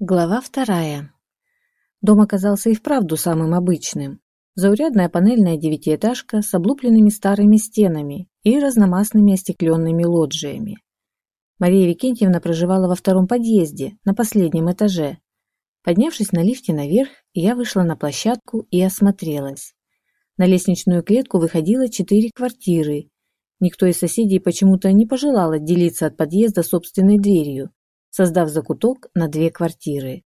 Глава вторая. Дом оказался и вправду самым обычным. Заурядная панельная девятиэтажка с облупленными старыми стенами и разномастными остекленными лоджиями. Мария Викентьевна проживала во втором подъезде, на последнем этаже. Поднявшись на лифте наверх, я вышла на площадку и осмотрелась. На лестничную клетку выходило четыре квартиры. Никто из соседей почему-то не пожелал отделиться от подъезда собственной дверью, создав закуток на две квартиры.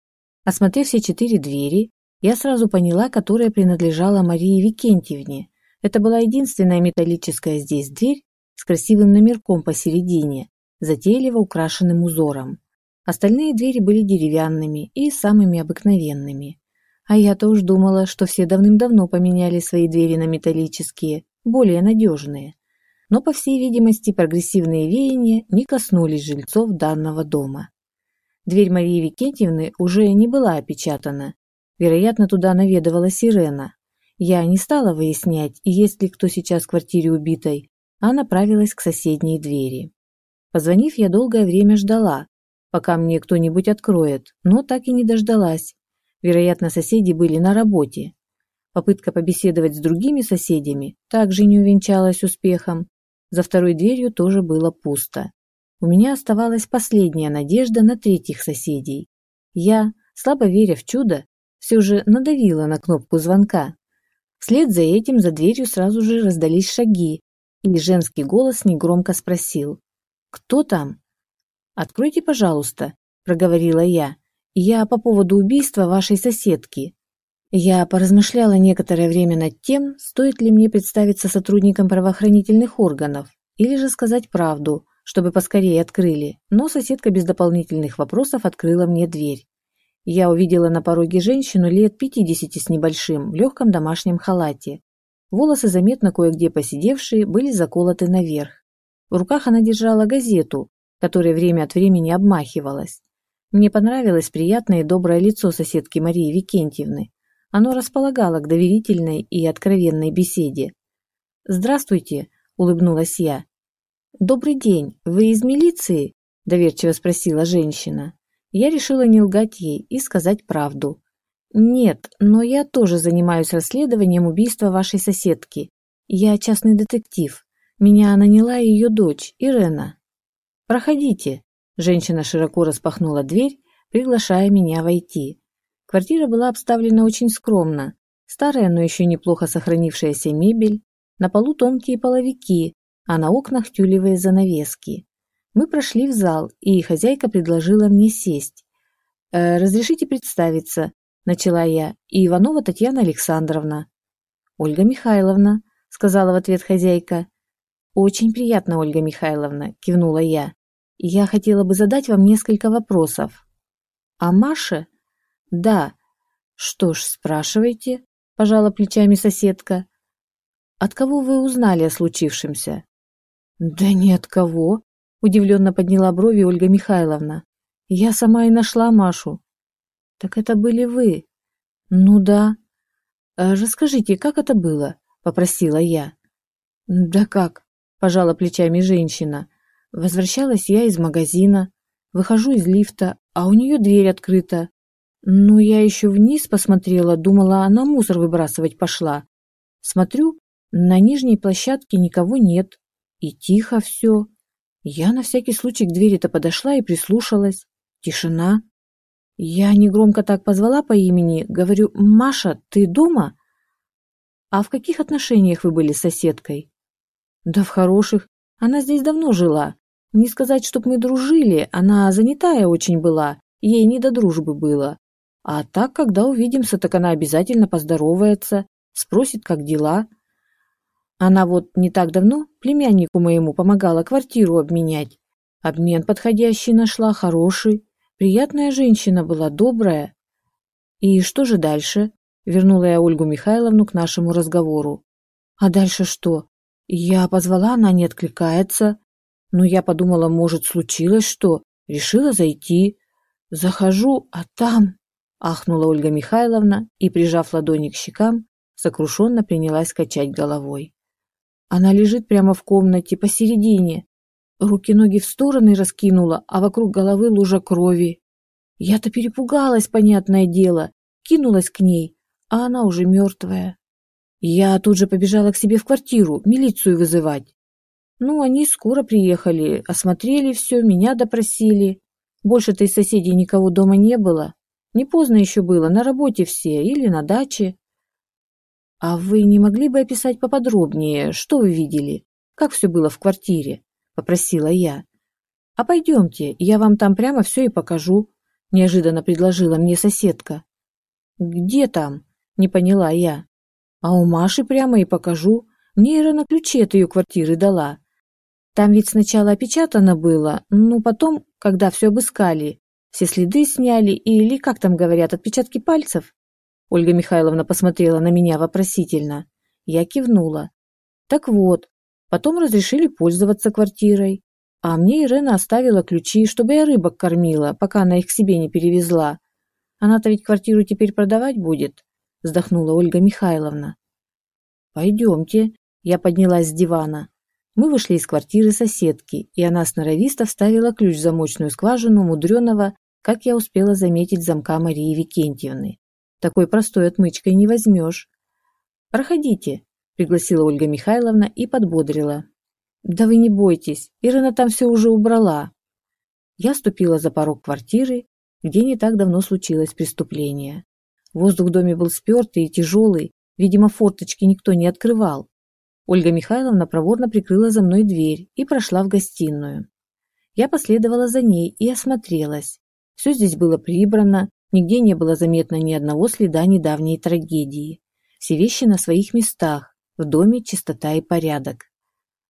Осмотрев все четыре двери, я сразу поняла, которая принадлежала Марии Викентьевне. Это была единственная металлическая здесь дверь с красивым номерком посередине, затейливо украшенным узором. Остальные двери были деревянными и самыми обыкновенными. А я-то уж думала, что все давным-давно поменяли свои двери на металлические, более надежные. Но, по всей видимости, прогрессивные веяния не коснулись жильцов данного дома. Дверь Марии Викентьевны уже не была опечатана. Вероятно, туда наведывала сирена. Я не стала выяснять, есть ли кто сейчас в квартире убитой, а направилась к соседней двери. Позвонив, я долгое время ждала, пока мне кто-нибудь откроет, но так и не дождалась. Вероятно, соседи были на работе. Попытка побеседовать с другими соседями также не увенчалась успехом. За второй дверью тоже было пусто. У меня оставалась последняя надежда на третьих соседей. Я, слабо веря в чудо, все же надавила на кнопку звонка. Вслед за этим за дверью сразу же раздались шаги, и женский голос негромко спросил «Кто там?» «Откройте, пожалуйста», – проговорила я. «Я по поводу убийства вашей соседки». Я поразмышляла некоторое время над тем, стоит ли мне представиться сотрудником правоохранительных органов, или же сказать правду – чтобы поскорее открыли, но соседка без дополнительных вопросов открыла мне дверь. Я увидела на пороге женщину лет пятидесяти с небольшим, в легком домашнем халате. Волосы, заметно кое-где посидевшие, были заколоты наверх. В руках она держала газету, которой время от времени обмахивалась. Мне понравилось приятное и доброе лицо соседки Марии Викентьевны. Оно располагало к доверительной и откровенной беседе. «Здравствуйте», — улыбнулась я. «Добрый день, вы из милиции?» – доверчиво спросила женщина. Я решила не лгать ей и сказать правду. «Нет, но я тоже занимаюсь расследованием убийства вашей соседки. Я частный детектив. Меня наняла ее дочь, Ирена». «Проходите», – женщина широко распахнула дверь, приглашая меня войти. Квартира была обставлена очень скромно. Старая, но еще неплохо сохранившаяся мебель, на полу тонкие половики, а на окнах тюлевые занавески. Мы прошли в зал, и хозяйка предложила мне сесть. «Э, «Разрешите представиться», – начала я, – «и Иванова Татьяна Александровна». «Ольга Михайловна», – сказала в ответ хозяйка. «Очень приятно, Ольга Михайловна», – кивнула я. «Я хотела бы задать вам несколько вопросов». «А Маша?» «Да». «Что ж, спрашивайте», – пожала плечами соседка. «От кого вы узнали о случившемся?» «Да нет кого», – удивленно подняла брови Ольга Михайловна. «Я сама и нашла Машу». «Так это были вы?» «Ну да». «А «Расскажите, как это было?» – попросила я. «Да как?» – пожала плечами женщина. Возвращалась я из магазина, выхожу из лифта, а у нее дверь открыта. Ну, я еще вниз посмотрела, думала, она мусор выбрасывать пошла. Смотрю, на нижней площадке никого нет. И тихо все. Я на всякий случай к двери-то подошла и прислушалась. Тишина. Я негромко так позвала по имени, говорю, «Маша, ты дома?» «А в каких отношениях вы были с соседкой?» «Да в хороших. Она здесь давно жила. Не сказать, чтоб мы дружили, она занятая очень была, ей не до дружбы было. А так, когда увидимся, так она обязательно поздоровается, спросит, как дела. Она вот не так давно племяннику моему помогала квартиру обменять. Обмен подходящий нашла, хороший. Приятная женщина была, добрая. И что же дальше? Вернула я Ольгу Михайловну к нашему разговору. А дальше что? Я позвала, она не откликается. Но я подумала, может, случилось что. Решила зайти. Захожу, а там... Ахнула Ольга Михайловна и, прижав ладони к щекам, сокрушенно принялась качать головой. Она лежит прямо в комнате, посередине. Руки-ноги в стороны раскинула, а вокруг головы лужа крови. Я-то перепугалась, понятное дело, кинулась к ней, а она уже мертвая. Я тут же побежала к себе в квартиру, милицию вызывать. Ну, они скоро приехали, осмотрели все, меня допросили. Больше-то из соседей никого дома не было. Не поздно еще было, на работе все или на даче. А вы не могли бы описать поподробнее, что вы видели? Как все было в квартире? Попросила я. А пойдемте, я вам там прямо все и покажу, неожиданно предложила мне соседка. Где там? Не поняла я. А у Маши прямо и покажу. Мне Ира на ключи от ее квартиры дала. Там ведь сначала опечатано было, ну потом, когда все обыскали, все следы сняли или, как там говорят, отпечатки пальцев. Ольга Михайловна посмотрела на меня вопросительно. Я кивнула. Так вот, потом разрешили пользоваться квартирой. А мне Ирена оставила ключи, чтобы я рыбок кормила, пока она их к себе не перевезла. Она-то ведь квартиру теперь продавать будет, вздохнула Ольга Михайловна. Пойдемте. Я поднялась с дивана. Мы вышли из квартиры соседки, и она сноровисто вставила ключ в замочную скважину мудреного, как я успела заметить, замка Марии Викентьевны. Такой простой отмычкой не возьмешь. «Проходите», – пригласила Ольга Михайловна и подбодрила. «Да вы не бойтесь, Ирина там все уже убрала». Я ступила за порог квартиры, где не так давно случилось преступление. Воздух в доме был спертый и тяжелый, видимо, форточки никто не открывал. Ольга Михайловна проворно прикрыла за мной дверь и прошла в гостиную. Я последовала за ней и осмотрелась. Все здесь было прибрано, нигде не было заметно ни одного следа недавней трагедии. Все вещи на своих местах, в доме чистота и порядок.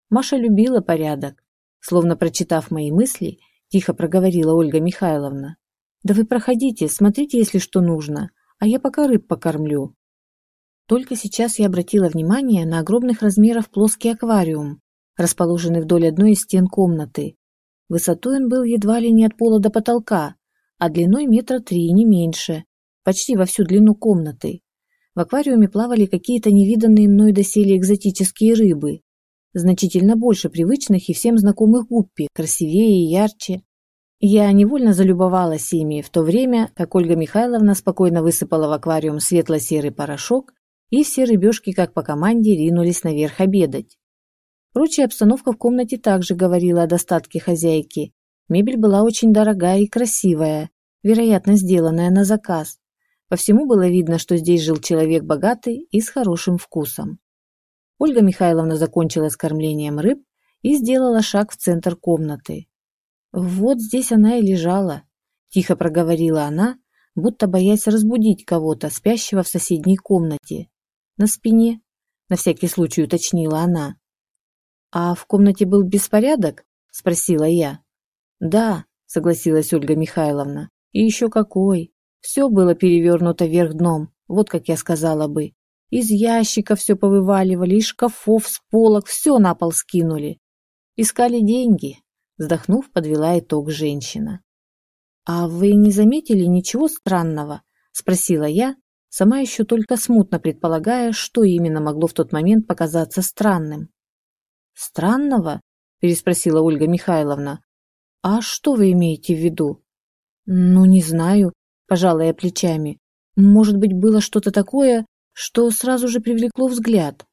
Маша любила порядок. Словно прочитав мои мысли, тихо проговорила Ольга Михайловна. «Да вы проходите, смотрите, если что нужно, а я пока рыб покормлю. Только сейчас я обратила внимание на огромных размеров плоский аквариум, расположенный вдоль одной из стен комнаты. Высотой он был едва ли не от пола до потолка, а длиной метра три, не меньше, почти во всю длину комнаты. В аквариуме плавали какие-то невиданные мной доселе экзотические рыбы, значительно больше привычных и всем знакомых гуппи, красивее и ярче. Я невольно залюбовалась ими в то время, как Ольга Михайловна спокойно высыпала в аквариум светло-серый порошок и все рыбешки, как по команде, ринулись наверх обедать. Прочая обстановка в комнате также говорила о достатке хозяйки. Мебель была очень дорогая и красивая, вероятно, сделанная на заказ. По всему было видно, что здесь жил человек богатый и с хорошим вкусом. Ольга Михайловна закончила с кормлением рыб и сделала шаг в центр комнаты. «Вот здесь она и лежала», – тихо проговорила она, будто боясь разбудить кого-то, спящего в соседней комнате. На спине, на всякий случай уточнила она. А в комнате был беспорядок? спросила я. Да, согласилась Ольга Михайловна. И еще какой. Все было перевернуто вверх дном, вот как я сказала бы. Из ящиков все повываливали, из шкафов, с полок, все на пол скинули. Искали деньги, вздохнув, подвела итог женщина. «А вы не заметили ничего странного?» – спросила я, сама еще только смутно предполагая, что именно могло в тот момент показаться странным. «Странного?» – переспросила Ольга Михайловна. «А что вы имеете в виду?» «Ну, не знаю», – пожала я плечами. «Может быть, было что-то такое, что сразу же привлекло взгляд?»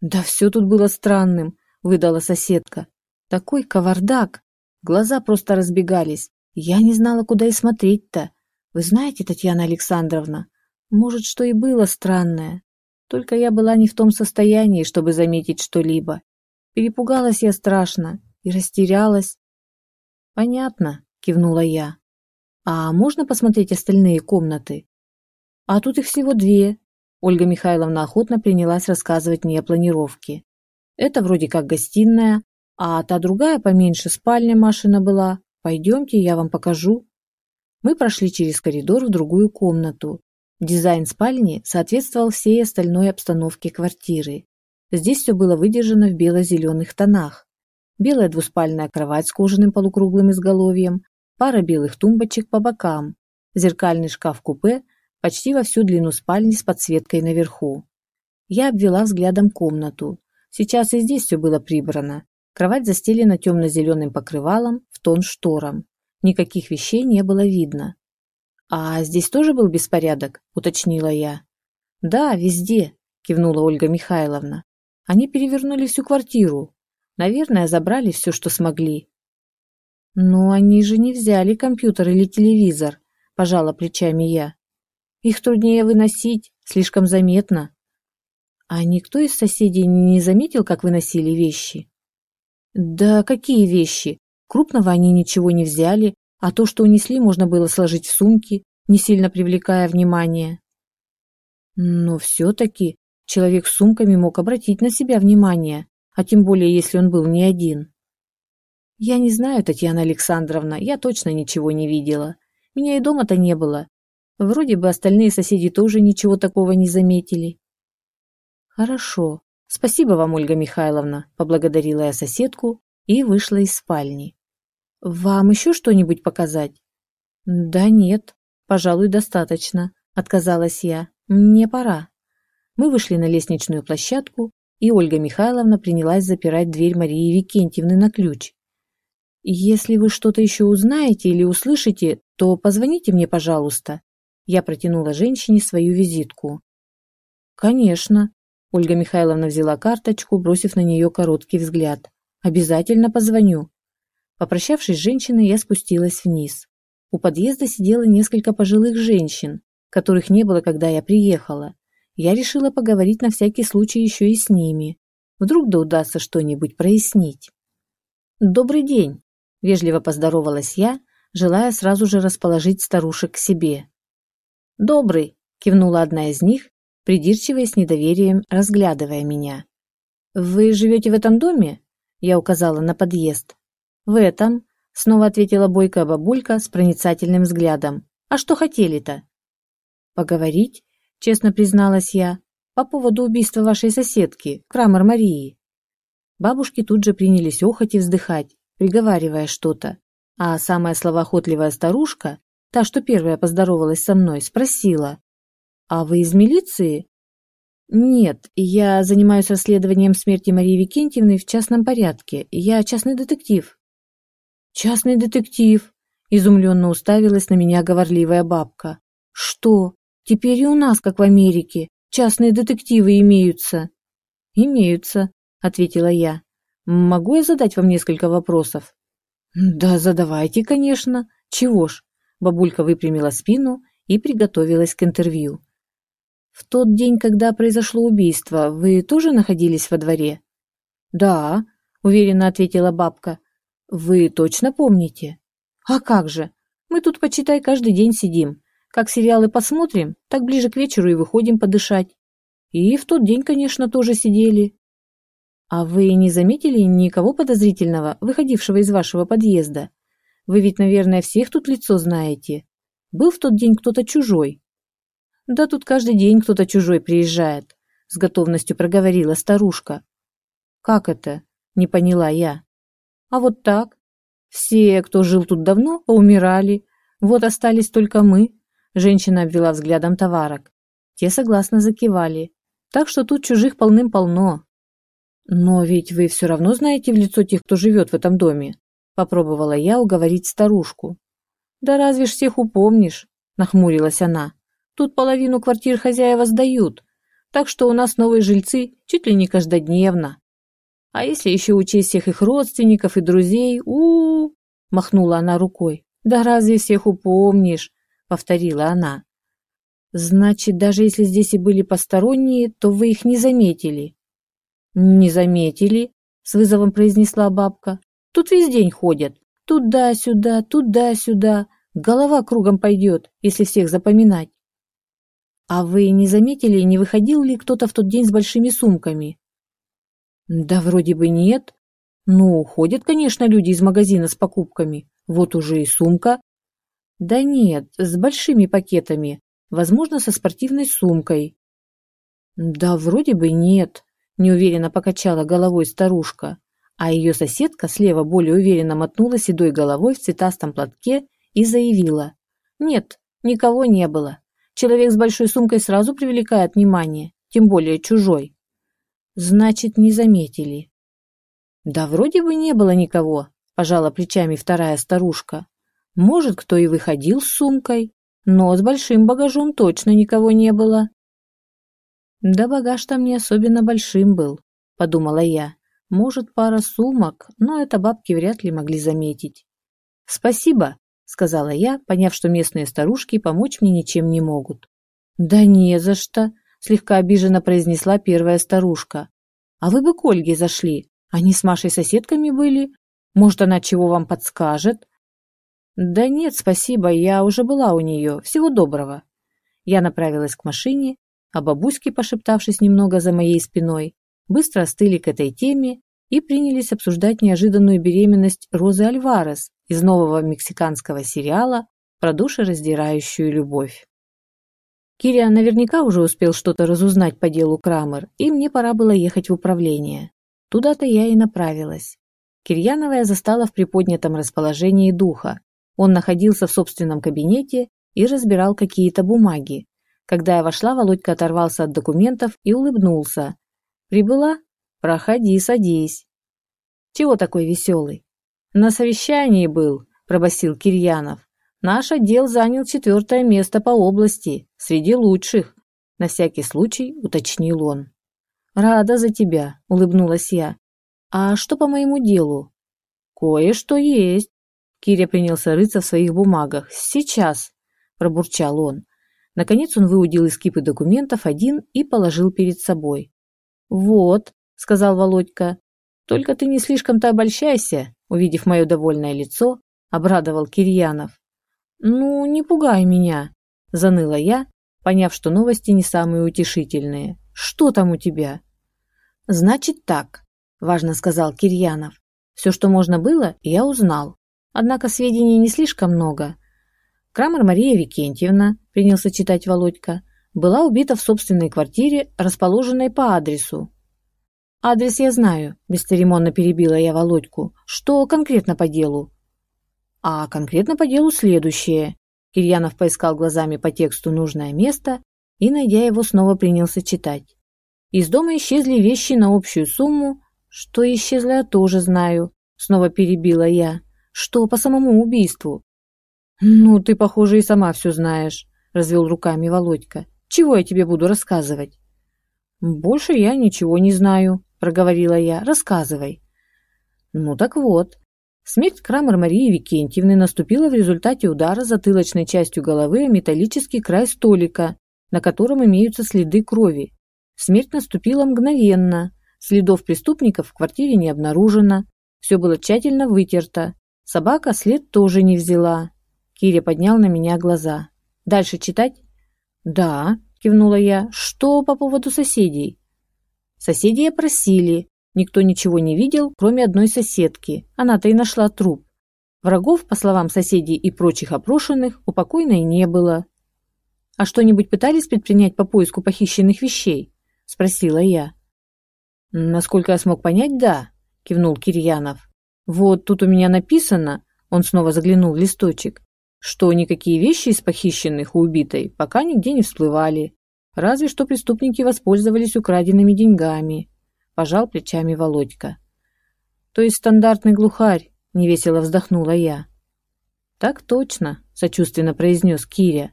«Да все тут было странным», – выдала соседка. «Такой кавардак! Глаза просто разбегались. Я не знала, куда и смотреть-то. Вы знаете, Татьяна Александровна, может, что и было странное. Только я была не в том состоянии, чтобы заметить что-либо. Перепугалась я страшно и растерялась. Понятно, кивнула я. А можно посмотреть остальные комнаты? А тут их всего две. Ольга Михайловна охотно принялась рассказывать мне о планировке. Это вроде как гостиная, а та другая поменьше спальня Машина была. Пойдемте, я вам покажу. Мы прошли через коридор в другую комнату, Дизайн спальни соответствовал всей остальной обстановке квартиры. Здесь все было выдержано в бело-зеленых тонах. Белая двуспальная кровать с кожаным полукруглым изголовьем, пара белых тумбочек по бокам, зеркальный шкаф-купе почти во всю длину спальни с подсветкой наверху. Я обвела взглядом комнату. Сейчас и здесь все было прибрано. Кровать застелена темно-зеленым покрывалом в тон шторам. Никаких вещей не было видно. А здесь тоже был беспорядок, уточнила я. Да, везде, кивнула Ольга Михайловна. Они перевернули всю квартиру. Наверное, забрали все, что смогли. Но они же не взяли компьютер или телевизор, пожала плечами я. Их труднее выносить, слишком заметно. А никто из соседей не заметил, как выносили вещи? Да какие вещи? Крупного они ничего не взяли, а то, что унесли, можно было сложить в сумки, не сильно привлекая внимания. Но все-таки человек с сумками мог обратить на себя внимание, а тем более, если он был не один. Я не знаю, Татьяна Александровна, я точно ничего не видела. Меня и дома-то не было. Вроде бы остальные соседи тоже ничего такого не заметили. Хорошо. Спасибо вам, Ольга Михайловна, поблагодарила я соседку и вышла из спальни. Вам еще что-нибудь показать? Да нет, пожалуй, достаточно, отказалась я. Мне пора. Мы вышли на лестничную площадку, и Ольга Михайловна принялась запирать дверь Марии Викентьевны на ключ. Если вы что-то еще узнаете или услышите, то позвоните мне, пожалуйста. Я протянула женщине свою визитку. Конечно. Ольга Михайловна взяла карточку, бросив на нее короткий взгляд. Обязательно позвоню. Попрощавшись с женщиной, я спустилась вниз. У подъезда сидело несколько пожилых женщин, которых не было, когда я приехала. Я решила поговорить на всякий случай еще и с ними. Вдруг да удастся что-нибудь прояснить. «Добрый день!» – вежливо поздоровалась я, желая сразу же расположить старушек к себе. «Добрый!» – кивнула одна из них, придирчиво и с недоверием разглядывая меня. «Вы живете в этом доме?» – я указала на подъезд. «В этом», — снова ответила бойкая бабулька с проницательным взглядом. «А что хотели-то?» «Поговорить», — честно призналась я, «по поводу убийства вашей соседки, Крамер Марии». Бабушки тут же принялись охать и вздыхать, приговаривая что-то. А самая словоохотливая старушка, та, что первая поздоровалась со мной, спросила. «А вы из милиции?» «Нет, я занимаюсь расследованием смерти Марии Викентьевны в частном порядке. Я частный детектив». «Частный детектив!» – изумленно уставилась на меня говорливая бабка. «Что? Теперь и у нас, как в Америке, частные детективы имеются?» «Имеются», – ответила я. «Могу я задать вам несколько вопросов?» «Да, задавайте, конечно. Чего ж?» Бабулька выпрямила спину и приготовилась к интервью. «В тот день, когда произошло убийство, вы тоже находились во дворе?» «Да», – уверенно ответила бабка. Вы точно помните? А как же? Мы тут, почитай, каждый день сидим. Как сериалы посмотрим, так ближе к вечеру и выходим подышать. И в тот день, конечно, тоже сидели. А вы не заметили никого подозрительного, выходившего из вашего подъезда? Вы ведь, наверное, всех тут лицо знаете. Был в тот день кто-то чужой? Да тут каждый день кто-то чужой приезжает, с готовностью проговорила старушка. Как это? Не поняла я. А вот так. Все, кто жил тут давно, поумирали. Вот остались только мы. Женщина обвела взглядом товарок. Те согласно закивали. Так что тут чужих полным-полно. Но ведь вы все равно знаете в лицо тех, кто живет в этом доме. Попробовала я уговорить старушку. Да разве ж всех упомнишь? Нахмурилась она. Тут половину квартир хозяева сдают. Так что у нас новые жильцы чуть ли не каждодневно. А если еще учесть всех их родственников и друзей, у, -у, -у махнула она рукой. Да разве всех упомнишь? повторила она. Значит, даже если здесь и были посторонние, то вы их не заметили. Не заметили, с вызовом произнесла бабка. Тут весь день ходят. Туда-сюда, туда-сюда. Голова кругом пойдет, если всех запоминать. А вы не заметили, не выходил ли кто-то в тот день с большими сумками? Да вроде бы нет. Ну, ходят, конечно, люди из магазина с покупками. Вот уже и сумка. Да нет, с большими пакетами. Возможно, со спортивной сумкой. Да вроде бы нет, неуверенно покачала головой старушка, а ее соседка слева более уверенно мотнула седой головой в цветастом платке и заявила. Нет, никого не было. Человек с большой сумкой сразу привлекает внимание, тем более чужой. Значит, не заметили. Да вроде бы не было никого, пожала плечами вторая старушка. Может, кто и выходил с сумкой, но с большим багажом точно никого не было. Да багаж там не особенно большим был, подумала я. Может, пара сумок, но это бабки вряд ли могли заметить. Спасибо, сказала я, поняв, что местные старушки помочь мне ничем не могут. Да не за что, слегка обиженно произнесла первая старушка. А вы бы к Ольге зашли. Они с Машей соседками были. Может, она чего вам подскажет? Да нет, спасибо, я уже была у нее. Всего доброго. Я направилась к машине, а бабуськи, пошептавшись немного за моей спиной, быстро остыли к этой теме и принялись обсуждать неожиданную беременность Розы Альварес из нового мексиканского сериала про душераздирающую любовь. Кириан наверняка уже успел что-то разузнать по делу Крамер, и мне пора было ехать в управление. Туда-то я и направилась. Кирьянова я застала в приподнятом расположении духа. Он находился в собственном кабинете и разбирал какие-то бумаги. Когда я вошла, Володька оторвался от документов и улыбнулся. «Прибыла? Проходи, садись». «Чего такой веселый?» «На совещании был», – пробасил Кирьянов. «Наш отдел занял четвертое место по области, среди лучших», – на всякий случай уточнил он. «Рада за тебя», – улыбнулась я. «А что по моему делу?» «Кое-что есть». Киря принялся рыться в своих бумагах. «Сейчас», – пробурчал он. Наконец он выудил из кипы документов один и положил перед собой. «Вот», — сказал Володька, — «только ты не слишком-то обольщайся», увидев мое довольное лицо, обрадовал Кирьянов. «Ну, не пугай меня», — заныла я, поняв, что новости не самые утешительные. «Что там у тебя?» «Значит так», — важно сказал Кирьянов. «Все, что можно было, я узнал. Однако сведений не слишком много. Крамер Мария Викентьевна, принялся читать Володька, была убита в собственной квартире, расположенной по адресу. «Адрес я знаю», – бесцеремонно перебила я Володьку. «Что конкретно по делу?» «А конкретно по делу следующее». Кирьянов поискал глазами по тексту нужное место и, найдя его, снова принялся читать. «Из дома исчезли вещи на общую сумму. Что исчезло, я тоже знаю», – снова перебила я. «Что по самому убийству?» «Ну, ты, похоже, и сама все знаешь», – развел руками Володька. «Чего я тебе буду рассказывать?» «Больше я ничего не знаю», – проговорила я. «Рассказывай». «Ну так вот. Смерть Крамер Марии Викентьевны наступила в результате удара затылочной частью головы о металлический край столика, на котором имеются следы крови. Смерть наступила мгновенно. Следов преступников в квартире не обнаружено. Все было тщательно вытерто. Собака след тоже не взяла. Киря поднял на меня глаза. «Дальше читать?» «Да», – кивнула я. «Что по поводу соседей?» Соседи просили. Никто ничего не видел, кроме одной соседки. Она-то и нашла труп. Врагов, по словам соседей и прочих опрошенных, у покойной не было. «А что-нибудь пытались предпринять по поиску похищенных вещей?» – спросила я. «Насколько я смог понять, да», – кивнул Кирьянов. «Вот тут у меня написано», – он снова заглянул в листочек, что никакие вещи из похищенных у убитой пока нигде не всплывали. Разве что преступники воспользовались украденными деньгами. Пожал плечами Володька. То есть стандартный глухарь, невесело вздохнула я. Так точно, сочувственно произнес Киря.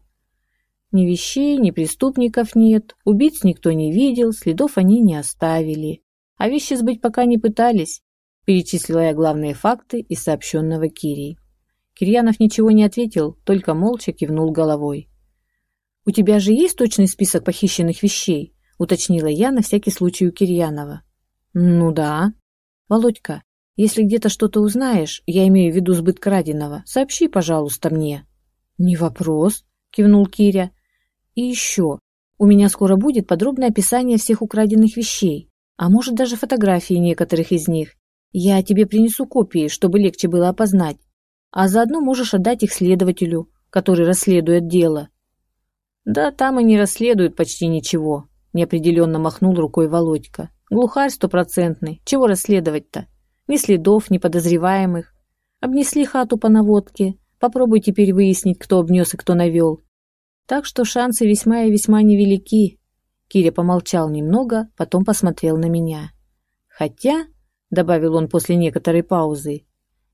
Ни вещей, ни преступников нет, убийц никто не видел, следов они не оставили. А вещи сбыть пока не пытались, перечислила я главные факты из сообщенного Кирей. Кирьянов ничего не ответил, только молча кивнул головой. «У тебя же есть точный список похищенных вещей?» – уточнила я на всякий случай у Кирьянова. «Ну да». «Володька, если где-то что-то узнаешь, я имею в виду сбыт краденого, сообщи, пожалуйста, мне». «Не вопрос», – кивнул Киря. «И еще. У меня скоро будет подробное описание всех украденных вещей, а может даже фотографии некоторых из них. Я тебе принесу копии, чтобы легче было опознать а заодно можешь отдать их следователю, который расследует дело. Да там и не расследуют почти ничего, неопределенно махнул рукой Володька. Глухарь стопроцентный, чего расследовать-то? Ни следов, ни подозреваемых. Обнесли хату по наводке, попробуй теперь выяснить, кто обнес и кто навел. Так что шансы весьма и весьма невелики. Киря помолчал немного, потом посмотрел на меня. Хотя, добавил он после некоторой паузы,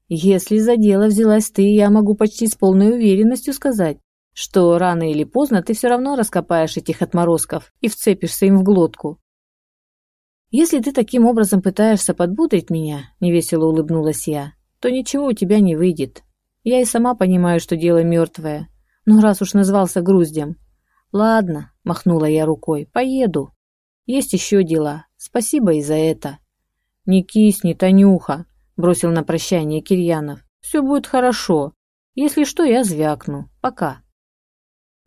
если за дело взялась ты, я могу почти с полной уверенностью сказать, что рано или поздно ты все равно раскопаешь этих отморозков и вцепишься им в глотку. Если ты таким образом пытаешься подбудрить меня, невесело улыбнулась я, то ничего у тебя не выйдет. Я и сама понимаю, что дело мертвое, но раз уж назвался груздем. Ладно, махнула я рукой, поеду. Есть еще дела. Спасибо и за это. Не кисни, Танюха, бросил на прощание Кирьянов. Все будет хорошо. Если что, я звякну. Пока.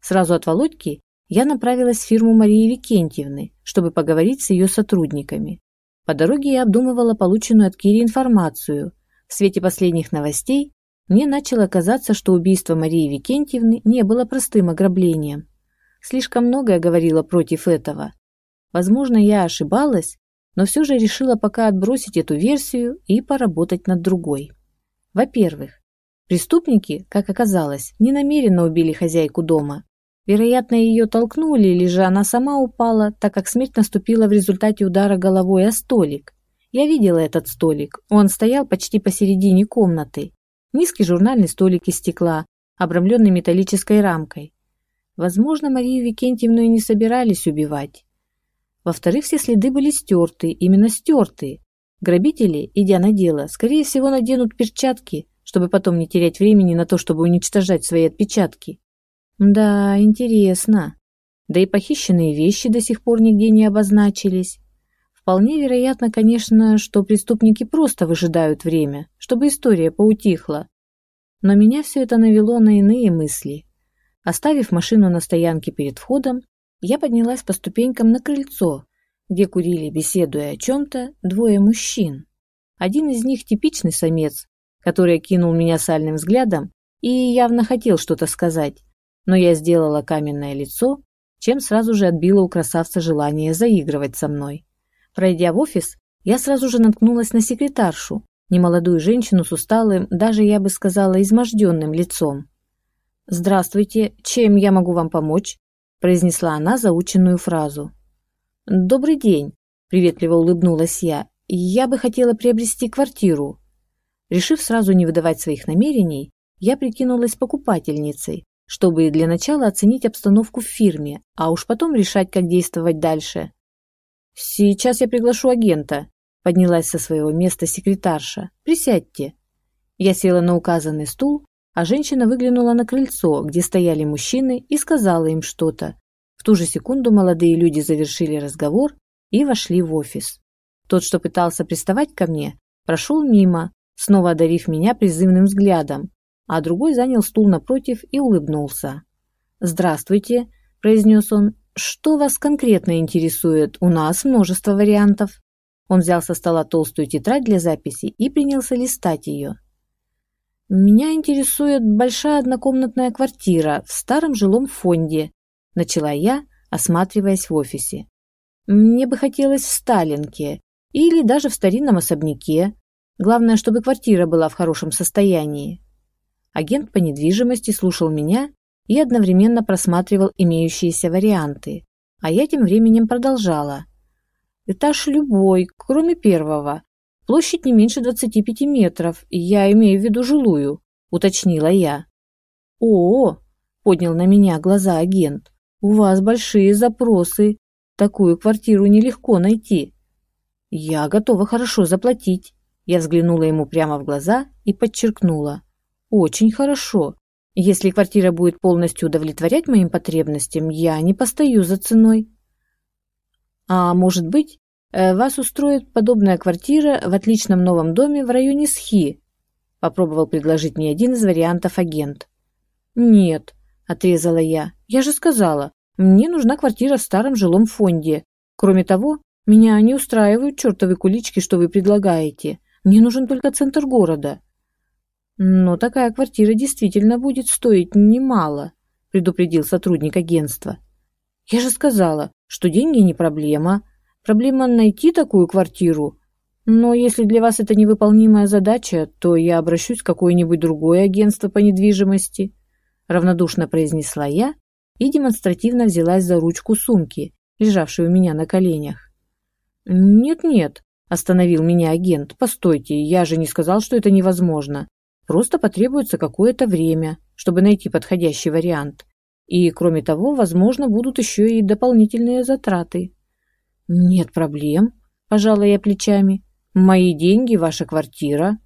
Сразу от Володьки я направилась в фирму Марии Викентьевны, чтобы поговорить с ее сотрудниками. По дороге я обдумывала полученную от Кири информацию. В свете последних новостей мне начало казаться, что убийство Марии Викентьевны не было простым ограблением. Слишком многое говорило против этого. Возможно, я ошибалась, но все же решила пока отбросить эту версию и поработать над другой. Во-первых, преступники, как оказалось, не намеренно убили хозяйку дома. Вероятно, ее толкнули, или же она сама упала, так как смерть наступила в результате удара головой о столик. Я видела этот столик. Он стоял почти посередине комнаты. Низкий журнальный столик из стекла, обрамленный металлической рамкой. Возможно, Марию Викентьевну и не собирались убивать. Во-вторых, все следы были стерты, именно стерты. Грабители, идя на дело, скорее всего наденут перчатки, чтобы потом не терять времени на то, чтобы уничтожать свои отпечатки. Да, интересно. Да и похищенные вещи до сих пор нигде не обозначились. Вполне вероятно, конечно, что преступники просто выжидают время, чтобы история поутихла. Но меня все это навело на иные мысли. Оставив машину на стоянке перед входом, я поднялась по ступенькам на крыльцо, где курили, беседуя о чем-то, двое мужчин. Один из них типичный самец, который окинул меня сальным взглядом и явно хотел что-то сказать, но я сделала каменное лицо, чем сразу же отбила у красавца желание заигрывать со мной. Пройдя в офис, я сразу же наткнулась на секретаршу, немолодую женщину с усталым, даже я бы сказала, изможденным лицом. «Здравствуйте, чем я могу вам помочь?» произнесла она заученную фразу. «Добрый день», – приветливо улыбнулась я. «Я бы хотела приобрести квартиру». Решив сразу не выдавать своих намерений, я прикинулась покупательницей, чтобы для начала оценить обстановку в фирме, а уж потом решать, как действовать дальше. «Сейчас я приглашу агента», – поднялась со своего места секретарша. «Присядьте». Я села на указанный стул а женщина выглянула на крыльцо, где стояли мужчины, и сказала им что-то. В ту же секунду молодые люди завершили разговор и вошли в офис. Тот, что пытался приставать ко мне, прошел мимо, снова одарив меня призывным взглядом, а другой занял стул напротив и улыбнулся. «Здравствуйте», – произнес он. «Что вас конкретно интересует? У нас множество вариантов». Он взял со стола толстую тетрадь для записи и принялся листать ее. «Меня интересует большая однокомнатная квартира в старом жилом фонде», – начала я, осматриваясь в офисе. «Мне бы хотелось в Сталинке или даже в старинном особняке. Главное, чтобы квартира была в хорошем состоянии». Агент по недвижимости слушал меня и одновременно просматривал имеющиеся варианты, а я тем временем продолжала. «Этаж любой, кроме первого, Площадь не меньше 25 метров, я имею в виду жилую, уточнила я. О, поднял на меня глаза агент. У вас большие запросы. Такую квартиру нелегко найти. Я готова хорошо заплатить. Я взглянула ему прямо в глаза и подчеркнула. Очень хорошо. Если квартира будет полностью удовлетворять моим потребностям, я не постою за ценой. А может быть, Э, вас устроит подобная квартира в отличном новом доме в районе Схи, попробовал предложить мне один из вариантов агент. Нет, отрезала я. Я же сказала, мне нужна квартира в старом жилом фонде. Кроме того, меня не устраивают чертовы кулички, что вы предлагаете. Мне нужен только центр города. Но такая квартира действительно будет стоить немало, предупредил сотрудник агентства. Я же сказала, что деньги не проблема, Проблема найти такую квартиру. Но если для вас это невыполнимая задача, то я обращусь в какое-нибудь другое агентство по недвижимости, равнодушно произнесла я и демонстративно взялась за ручку сумки, лежавшей у меня на коленях. Нет-нет, остановил меня агент. Постойте, я же не сказал, что это невозможно. Просто потребуется какое-то время, чтобы найти подходящий вариант. И, кроме того, возможно, будут еще и дополнительные затраты. Нет проблем, пожала я плечами. Мои деньги, ваша квартира.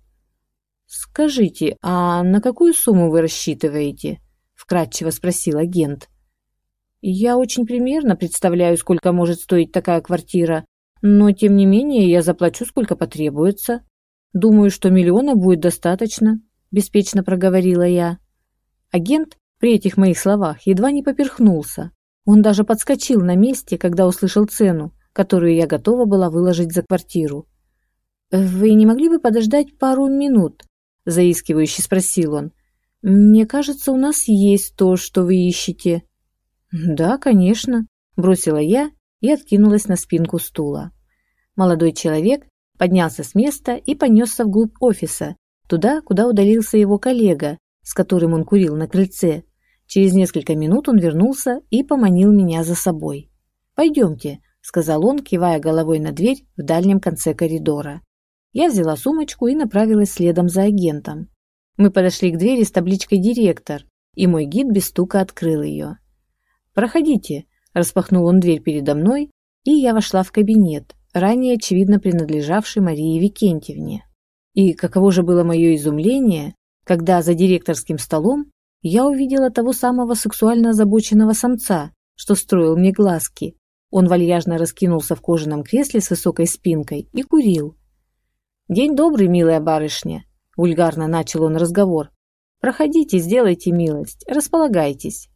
Скажите, а на какую сумму вы рассчитываете? вкратчиво спросил агент. Я очень примерно представляю, сколько может стоить такая квартира, но тем не менее я заплачу, сколько потребуется. Думаю, что миллиона будет достаточно, беспечно проговорила я. Агент при этих моих словах едва не поперхнулся. Он даже подскочил на месте, когда услышал цену, которую я готова была выложить за квартиру. «Вы не могли бы подождать пару минут?» – заискивающе спросил он. «Мне кажется, у нас есть то, что вы ищете». «Да, конечно», – бросила я и откинулась на спинку стула. Молодой человек поднялся с места и понесся вглубь офиса, туда, куда удалился его коллега, с которым он курил на крыльце. Через несколько минут он вернулся и поманил меня за собой. «Пойдемте», – сказал он, кивая головой на дверь в дальнем конце коридора. Я взяла сумочку и направилась следом за агентом. Мы подошли к двери с табличкой «Директор», и мой гид без стука открыл ее. «Проходите», – распахнул он дверь передо мной, и я вошла в кабинет, ранее, очевидно, принадлежавший Марии Викентьевне. И каково же было мое изумление, когда за директорским столом я увидела того самого сексуально озабоченного самца, что строил мне глазки. Он вальяжно раскинулся в кожаном кресле с высокой спинкой и курил. «День добрый, милая барышня», – вульгарно начал он разговор. «Проходите, сделайте милость, располагайтесь».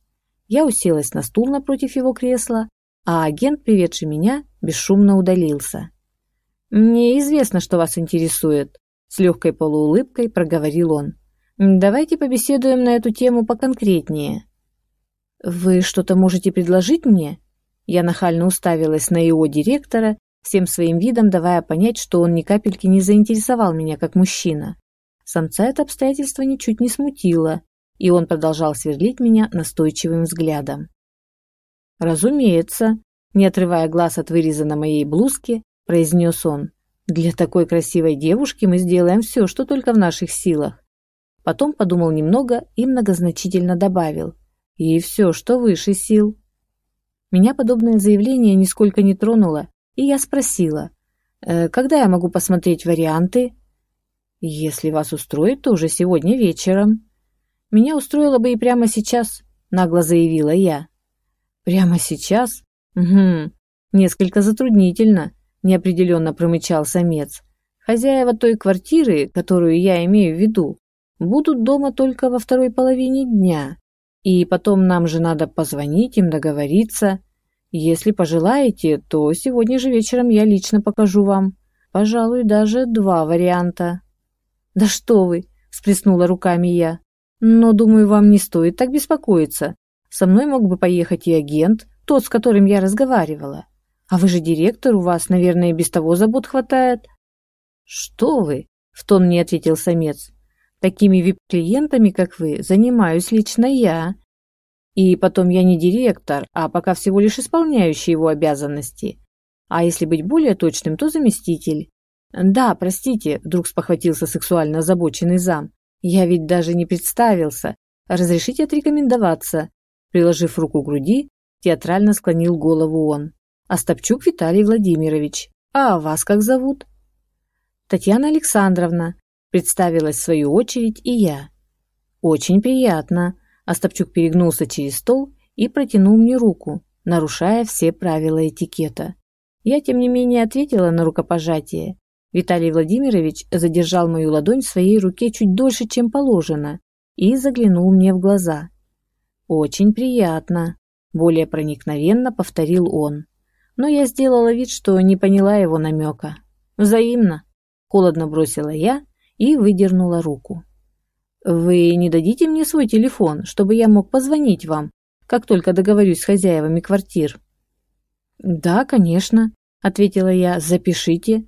Я уселась на стул напротив его кресла, а агент, приведший меня, бесшумно удалился. «Мне известно, что вас интересует», – с легкой полуулыбкой проговорил он. «Давайте побеседуем на эту тему поконкретнее». «Вы что-то можете предложить мне?» Я нахально уставилась на его директора, всем своим видом давая понять, что он ни капельки не заинтересовал меня как мужчина. Самца это обстоятельство ничуть не смутило, и он продолжал сверлить меня настойчивым взглядом. «Разумеется», – не отрывая глаз от выреза на моей блузке, произнес он. «Для такой красивой девушки мы сделаем все, что только в наших силах». Потом подумал немного и многозначительно добавил. «И все, что выше сил». Меня подобное заявление нисколько не тронуло, и я спросила, э, «Когда я могу посмотреть варианты?» «Если вас устроит, то уже сегодня вечером». «Меня устроило бы и прямо сейчас», – нагло заявила я. Прямо сейчас? Угу. Несколько затруднительно, неопределенно промычал самец. Хозяева той квартиры, которую я имею в виду, будут дома только во второй половине дня. И потом нам же надо позвонить им, договориться. Если пожелаете, то сегодня же вечером я лично покажу вам, пожалуй, даже два варианта. Да что вы, всплеснула руками я. Но, думаю, вам не стоит так беспокоиться. Со мной мог бы поехать и агент, тот, с которым я разговаривала. А вы же директор, у вас, наверное, и без того забот хватает. Что вы? В тон мне ответил самец. Такими вип-клиентами, как вы, занимаюсь лично я. И потом я не директор, а пока всего лишь исполняющий его обязанности. А если быть более точным, то заместитель. Да, простите, вдруг спохватился сексуально озабоченный зам. Я ведь даже не представился. Разрешите отрекомендоваться. Приложив руку к груди, театрально склонил голову он. «Остапчук Виталий Владимирович. А вас как зовут?» «Татьяна Александровна», — представилась в свою очередь и я. «Очень приятно», — Остапчук перегнулся через стол и протянул мне руку, нарушая все правила этикета. Я, тем не менее, ответила на рукопожатие. Виталий Владимирович задержал мою ладонь в своей руке чуть дольше, чем положено, и заглянул мне в глаза. «Очень приятно», – более проникновенно повторил он. Но я сделала вид, что не поняла его намека. «Взаимно», – холодно бросила я и выдернула руку. «Вы не дадите мне свой телефон, чтобы я мог позвонить вам, как только договорюсь с хозяевами квартир?» «Да, конечно», – ответила я, – «запишите».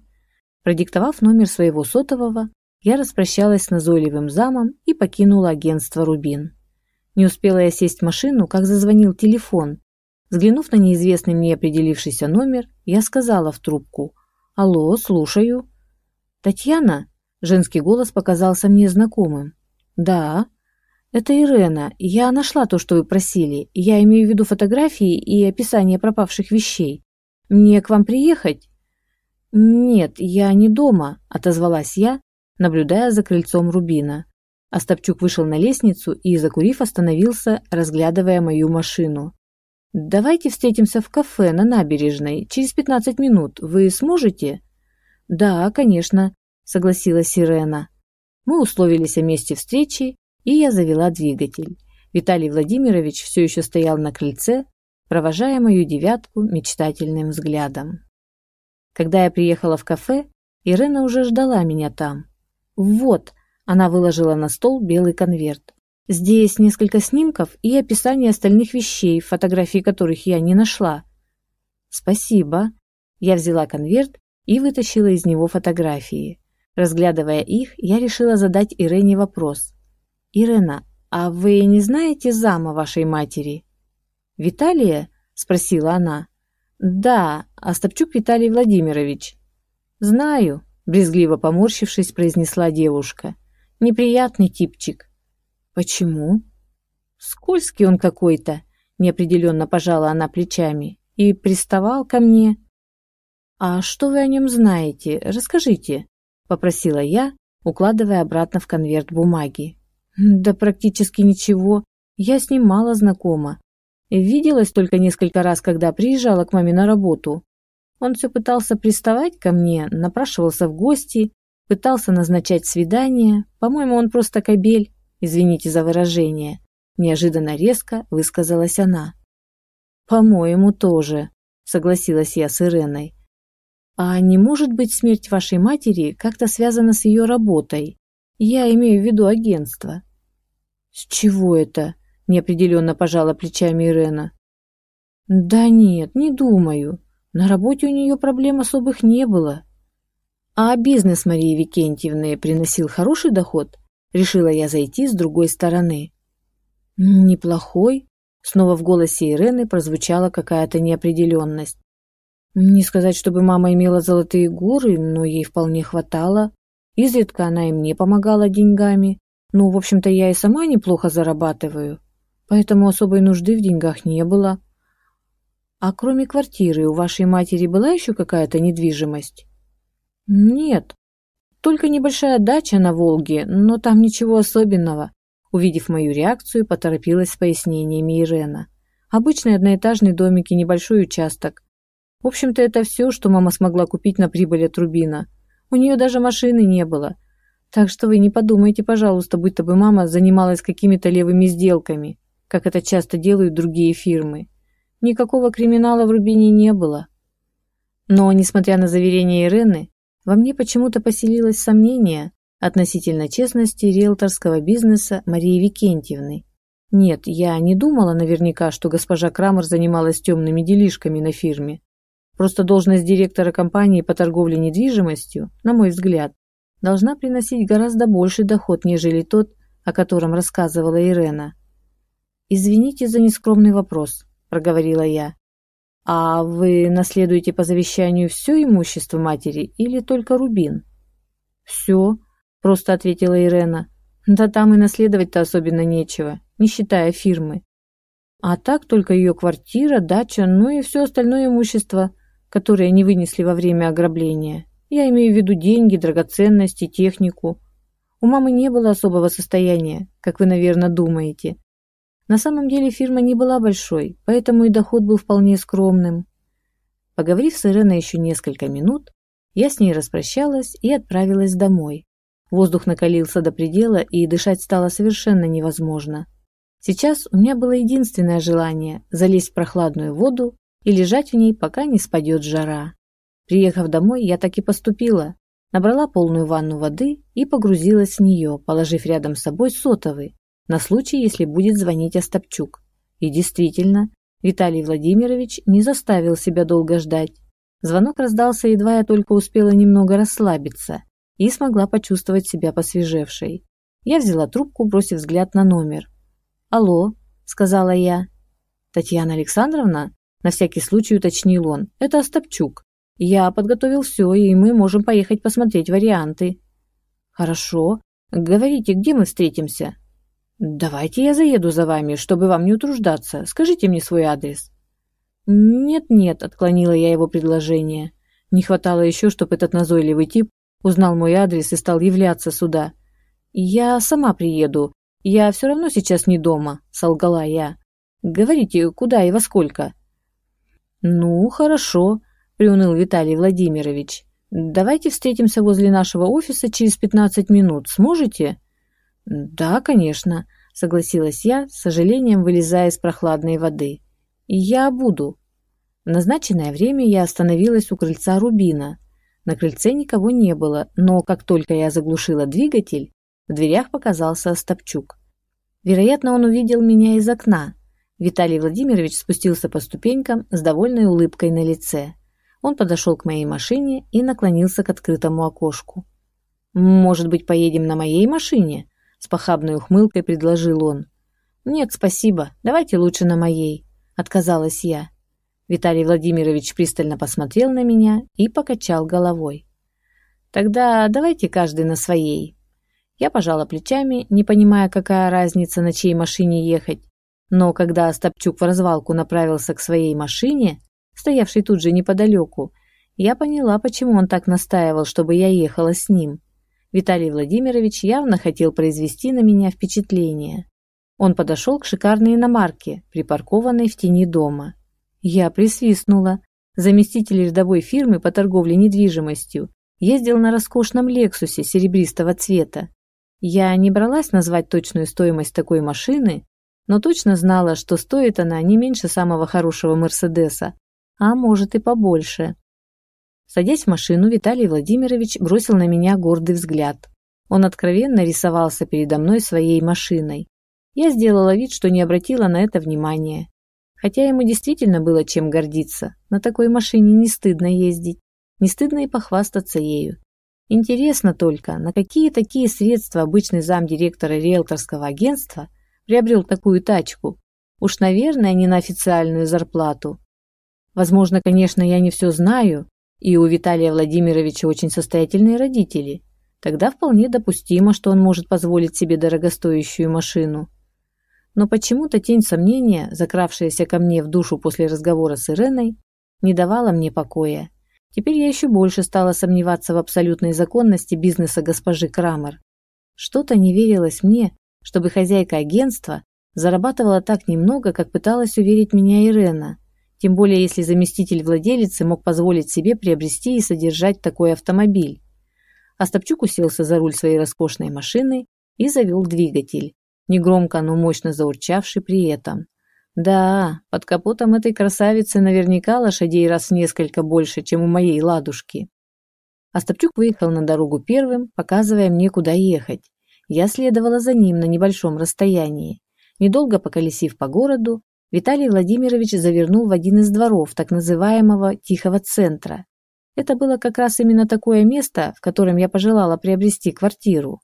Продиктовав номер своего сотового, я распрощалась с назойливым замом и покинула агентство «Рубин». Не успела я сесть в машину, как зазвонил телефон. Взглянув на неизвестный мне определившийся номер, я сказала в трубку «Алло, слушаю». «Татьяна?» – женский голос показался мне знакомым. «Да». «Это Ирена. Я нашла то, что вы просили. Я имею в виду фотографии и описание пропавших вещей. Мне к вам приехать?» «Нет, я не дома», – отозвалась я, наблюдая за крыльцом Рубина. Остапчук вышел на лестницу и, закурив, остановился, разглядывая мою машину. «Давайте встретимся в кафе на набережной. Через пятнадцать минут. Вы сможете?» «Да, конечно», – согласилась Ирена. Мы условились о месте встречи, и я завела двигатель. Виталий Владимирович все еще стоял на крыльце, провожая мою девятку мечтательным взглядом. Когда я приехала в кафе, Ирена уже ждала меня там. «Вот», – она выложила на стол белый конверт. «Здесь несколько снимков и описание остальных вещей, фотографий которых я не нашла». «Спасибо». Я взяла конверт и вытащила из него фотографии. Разглядывая их, я решила задать Ирене вопрос. «Ирена, а вы не знаете зама вашей матери?» «Виталия?» – спросила она. «Да, Остапчук Виталий Владимирович». «Знаю», – брезгливо поморщившись, произнесла девушка. «Неприятный типчик». «Почему?» «Скользкий он какой-то», – неопределенно пожала она плечами. «И приставал ко мне». «А что вы о нем знаете? Расскажите», – попросила я, укладывая обратно в конверт бумаги. Да практически ничего. Я с ним мало знакома. Виделась только несколько раз, когда приезжала к маме на работу. Он все пытался приставать ко мне, напрашивался в гости, пытался назначать свидание. По-моему, он просто кобель, извините за выражение. Неожиданно резко высказалась она. «По-моему, тоже», — согласилась я с Иреной. «А не может быть смерть вашей матери как-то связана с ее работой?» Я имею в виду агентство. С чего это? Неопределенно пожала плечами Ирена. Да нет, не думаю. На работе у нее проблем особых не было. А бизнес Марии Викентьевны приносил хороший доход? Решила я зайти с другой стороны. Неплохой. Снова в голосе Ирены прозвучала какая-то неопределенность. Не сказать, чтобы мама имела золотые горы, но ей вполне хватало. Изредка она и мне помогала деньгами. Ну, в общем-то, я и сама неплохо зарабатываю, поэтому особой нужды в деньгах не было. А кроме квартиры у вашей матери была еще какая-то недвижимость? Нет, только небольшая дача на Волге, но там ничего особенного. Увидев мою реакцию, поторопилась с пояснениями Ирена. Обычный одноэтажный домик и небольшой участок. В общем-то, это все, что мама смогла купить на прибыль от Рубина. У нее даже машины не было. Так что вы не подумайте, пожалуйста, будто бы мама занималась какими-то левыми сделками, как это часто делают другие фирмы. Никакого криминала в Рубине не было. Но, несмотря на заверения Ирены, во мне почему-то поселилось сомнение относительно честности риэлторского бизнеса Марии Викентьевны. Нет, я не думала наверняка, что госпожа Крамер занималась темными делишками на фирме. Просто должность директора компании по торговле недвижимостью, на мой взгляд, должна приносить гораздо больший доход, нежели тот, о котором рассказывала Ирена. «Извините за нескромный вопрос», – проговорила я. «А вы наследуете по завещанию все имущество матери или только рубин?» «Все», – просто ответила Ирена. «Да там и наследовать-то особенно нечего, не считая фирмы. А так только ее квартира, дача, ну и все остальное имущество – которые они вынесли во время ограбления. Я имею в виду деньги, драгоценности, технику. У мамы не было особого состояния, как вы, наверное, думаете. На самом деле фирма не была большой, поэтому и доход был вполне скромным. Поговорив с Иреной еще несколько минут, я с ней распрощалась и отправилась домой. Воздух накалился до предела, и дышать стало совершенно невозможно. Сейчас у меня было единственное желание – залезть в прохладную воду и лежать в ней, пока не спадет жара. Приехав домой, я так и поступила. Набрала полную ванну воды и погрузилась в нее, положив рядом с собой сотовый, на случай, если будет звонить Остапчук. И действительно, Виталий Владимирович не заставил себя долго ждать. Звонок раздался, едва я только успела немного расслабиться и смогла почувствовать себя посвежевшей. Я взяла трубку, бросив взгляд на номер. «Алло», — сказала я. «Татьяна Александровна?» На всякий случай уточнил он. Это Остапчук. Я подготовил все, и мы можем поехать посмотреть варианты. Хорошо. Говорите, где мы встретимся? «Давайте я заеду за вами, чтобы вам не утруждаться. Скажите мне свой адрес». «Нет-нет», — отклонила я его предложение. Не хватало еще, чтобы этот назойливый тип узнал мой адрес и стал являться сюда. «Я сама приеду. Я все равно сейчас не дома», — солгала я. «Говорите, куда и во сколько?» «Ну, хорошо», — приуныл Виталий Владимирович. «Давайте встретимся возле нашего офиса через пятнадцать минут. Сможете?» «Да, конечно», — согласилась я, с сожалением вылезая из прохладной воды. «Я буду». В назначенное время я остановилась у крыльца Рубина. На крыльце никого не было, но как только я заглушила двигатель, в дверях показался Остапчук. Вероятно, он увидел меня из окна. Виталий Владимирович спустился по ступенькам с довольной улыбкой на лице. Он подошел к моей машине и наклонился к открытому окошку. «Может быть, поедем на моей машине?» С похабной ухмылкой предложил он. «Нет, спасибо. Давайте лучше на моей», — отказалась я. Виталий Владимирович пристально посмотрел на меня и покачал головой. «Тогда давайте каждый на своей». Я пожала плечами, не понимая, какая разница, на чьей машине ехать. Но когда Остапчук в развалку направился к своей машине, стоявшей тут же неподалеку, я поняла, почему он так настаивал, чтобы я ехала с ним. Виталий Владимирович явно хотел произвести на меня впечатление. Он подошел к шикарной иномарке, припаркованной в тени дома. Я присвистнула. Заместитель рядовой фирмы по торговле недвижимостью ездил на роскошном «Лексусе» серебристого цвета. Я не бралась назвать точную стоимость такой машины, но точно знала, что стоит она не меньше самого хорошего «Мерседеса», а может и побольше. Садясь в машину, Виталий Владимирович бросил на меня гордый взгляд. Он откровенно рисовался передо мной своей машиной. Я сделала вид, что не обратила на это внимания. Хотя ему действительно было чем гордиться. На такой машине не стыдно ездить. Не стыдно и похвастаться ею. Интересно только, на какие такие средства обычный замдиректора риэлторского агентства приобрел такую тачку? Уж, наверное, не на официальную зарплату. Возможно, конечно, я не все знаю, и у Виталия Владимировича очень состоятельные родители, тогда вполне допустимо, что он может позволить себе дорогостоящую машину. Но почему-то тень сомнения, закравшаяся ко мне в душу после разговора с Иреной, не давала мне покоя. Теперь я еще больше стала сомневаться в абсолютной законности бизнеса госпожи Крамер. Что-то не верилось мне, чтобы хозяйка агентства зарабатывала так немного, как пыталась уверить меня Ирена тем более если заместитель владелицы мог позволить себе приобрести и содержать такой автомобиль. Остапчук уселся за руль своей роскошной машины и завел двигатель, негромко, но мощно заурчавший при этом. Да, под капотом этой красавицы наверняка лошадей раз несколько больше, чем у моей ладушки. Остапчук выехал на дорогу первым, показывая мне, куда ехать. Я следовала за ним на небольшом расстоянии. Недолго поколесив по городу, Виталий Владимирович завернул в один из дворов так называемого «тихого центра». Это было как раз именно такое место, в котором я пожелала приобрести квартиру.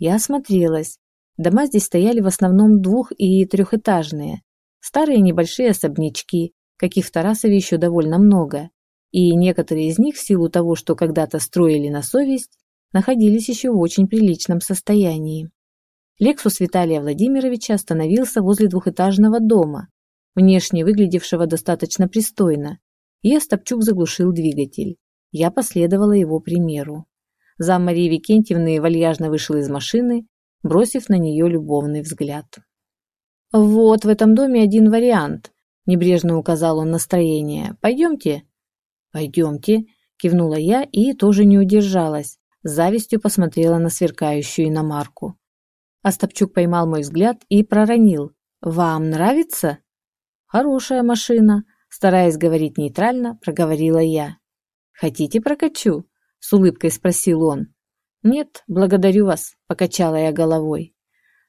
Я осмотрелась. Дома здесь стояли в основном двух- и трехэтажные. Старые небольшие особнячки, каких в Тарасове еще довольно много. И некоторые из них, в силу того, что когда-то строили на совесть, находились еще в очень приличном состоянии. Лексус Виталия Владимировича остановился возле двухэтажного дома, внешне выглядевшего достаточно пристойно, и Остапчук заглушил двигатель. Я последовала его примеру. Зам Марии Викентьевны вальяжно вышел из машины, бросив на нее любовный взгляд. «Вот в этом доме один вариант», – небрежно указал он настроение. «Пойдемте?» «Пойдемте», – кивнула я и тоже не удержалась, с завистью посмотрела на сверкающую иномарку. Остапчук поймал мой взгляд и проронил. «Вам нравится?» «Хорошая машина», – стараясь говорить нейтрально, проговорила я. «Хотите прокачу?» – с улыбкой спросил он. «Нет, благодарю вас», – покачала я головой.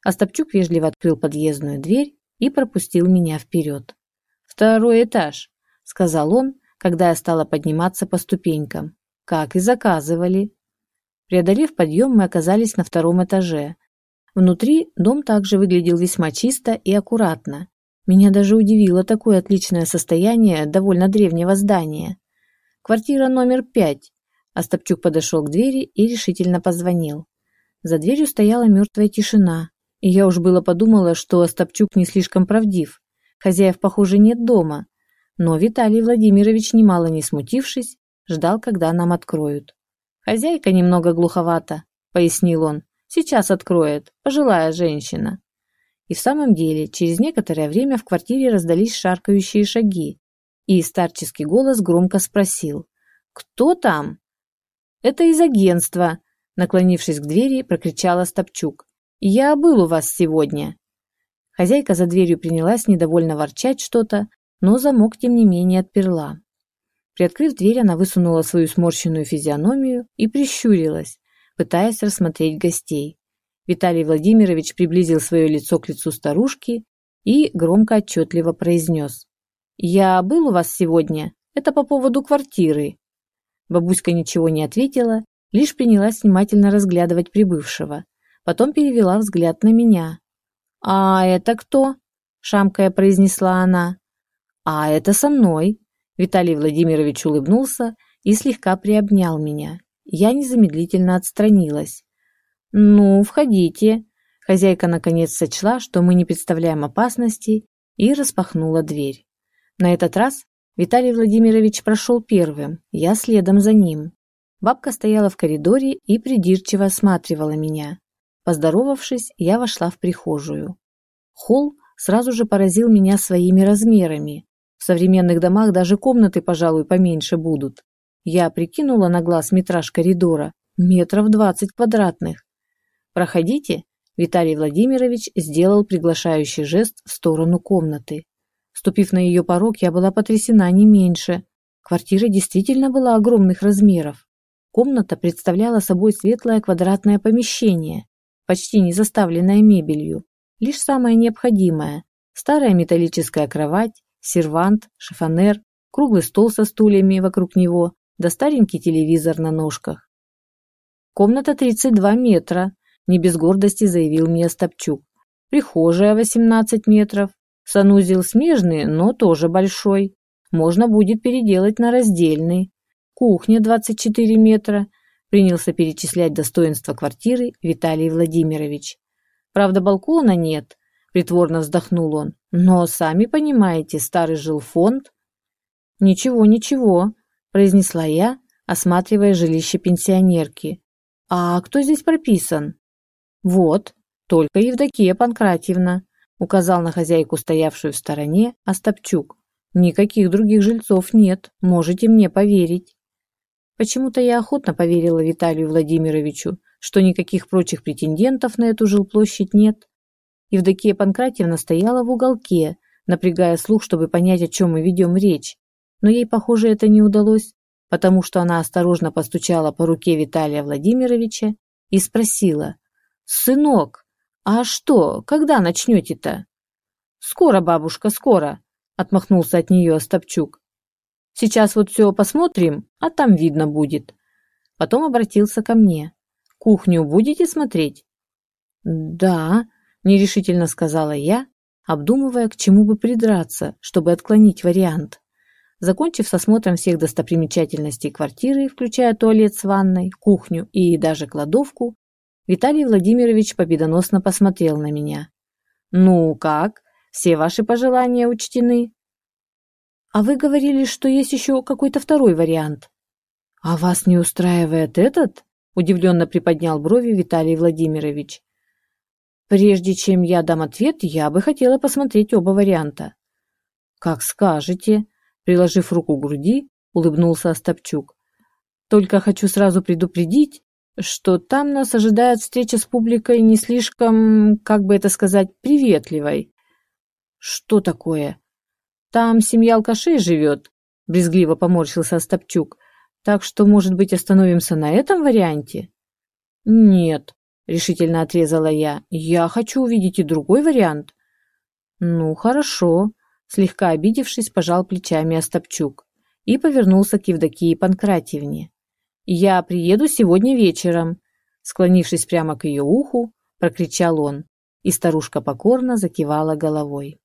Остапчук вежливо открыл подъездную дверь и пропустил меня вперед. «Второй этаж», – сказал он, когда я стала подниматься по ступенькам. «Как и заказывали». Преодолев подъем, мы оказались на втором этаже. Внутри дом также выглядел весьма чисто и аккуратно. Меня даже удивило такое отличное состояние довольно древнего здания. Квартира номер пять. Остапчук подошел к двери и решительно позвонил. За дверью стояла мертвая тишина. И я уж было подумала, что Остапчук не слишком правдив. Хозяев, похоже, нет дома. Но Виталий Владимирович, немало не смутившись, ждал, когда нам откроют. «Хозяйка немного глуховата», — пояснил он. «Сейчас откроет, пожилая женщина». И в самом деле, через некоторое время в квартире раздались шаркающие шаги, и старческий голос громко спросил. «Кто там?» «Это из агентства», — наклонившись к двери, прокричала Стопчук. «Я был у вас сегодня». Хозяйка за дверью принялась недовольно ворчать что-то, но замок, тем не менее, отперла. Приоткрыв дверь, она высунула свою сморщенную физиономию и прищурилась, пытаясь рассмотреть гостей. Виталий Владимирович приблизил свое лицо к лицу старушки и громко отчетливо произнес. «Я был у вас сегодня. Это по поводу квартиры». Бабуська ничего не ответила, лишь принялась внимательно разглядывать прибывшего. Потом перевела взгляд на меня. «А это кто?» – шамкая произнесла она. «А это со мной». Виталий Владимирович улыбнулся и слегка приобнял меня. Я незамедлительно отстранилась. «Ну, входите». Хозяйка наконец сочла, что мы не представляем опасности, и распахнула дверь. На этот раз Виталий Владимирович прошел первым, я следом за ним. Бабка стояла в коридоре и придирчиво осматривала меня. Поздоровавшись, я вошла в прихожую. Холл сразу же поразил меня своими размерами. В современных домах даже комнаты, пожалуй, поменьше будут. Я прикинула на глаз метраж коридора. Метров двадцать квадратных. «Проходите», — Виталий Владимирович сделал приглашающий жест в сторону комнаты. Ступив на ее порог, я была потрясена не меньше. Квартира действительно была огромных размеров. Комната представляла собой светлое квадратное помещение, почти не заставленное мебелью, лишь самое необходимое – старая металлическая кровать, сервант, шифонер, круглый стол со стульями вокруг него, да старенький телевизор на ножках. Комната 32 метра, не без гордости заявил мне Стопчук. Прихожая 18 метров, санузел смежный, но тоже большой. Можно будет переделать на раздельный. Кухня 24 метра. Принялся перечислять достоинства квартиры Виталий Владимирович. Правда, балкона нет, притворно вздохнул он. Но, сами понимаете, старый жилфонд. Ничего, ничего, произнесла я, осматривая жилище пенсионерки. А кто здесь прописан? Вот, только Евдокия Панкратьевна, указал на хозяйку, стоявшую в стороне, Остапчук. Никаких других жильцов нет, можете мне поверить. Почему-то я охотно поверила Виталию Владимировичу, что никаких прочих претендентов на эту жилплощадь нет. Евдокия Панкратьевна стояла в уголке, напрягая слух, чтобы понять, о чем мы ведем речь. Но ей, похоже, это не удалось, потому что она осторожно постучала по руке Виталия Владимировича и спросила, «Сынок, а что, когда начнете-то?» «Скоро, бабушка, скоро», — отмахнулся от нее Остапчук. Сейчас вот все посмотрим, а там видно будет. Потом обратился ко мне. Кухню будете смотреть? Да, нерешительно сказала я, обдумывая, к чему бы придраться, чтобы отклонить вариант. Закончив с осмотром всех достопримечательностей квартиры, включая туалет с ванной, кухню и даже кладовку, Виталий Владимирович победоносно посмотрел на меня. «Ну как? Все ваши пожелания учтены?» А вы говорили, что есть еще какой-то второй вариант. А вас не устраивает этот? Удивленно приподнял брови Виталий Владимирович. Прежде чем я дам ответ, я бы хотела посмотреть оба варианта. Как скажете, приложив руку к груди, улыбнулся Остапчук. Только хочу сразу предупредить, что там нас ожидает встреча с публикой не слишком, как бы это сказать, приветливой. Что такое? Там семья алкашей живет, брезгливо поморщился Остапчук. Так что, может быть, остановимся на этом варианте? Нет, решительно отрезала я. Я хочу увидеть и другой вариант. Ну, хорошо, слегка обидевшись, пожал плечами Остапчук и повернулся к Евдокии Панкратьевне. Я приеду сегодня вечером, склонившись прямо к ее уху, прокричал он, и старушка покорно закивала головой.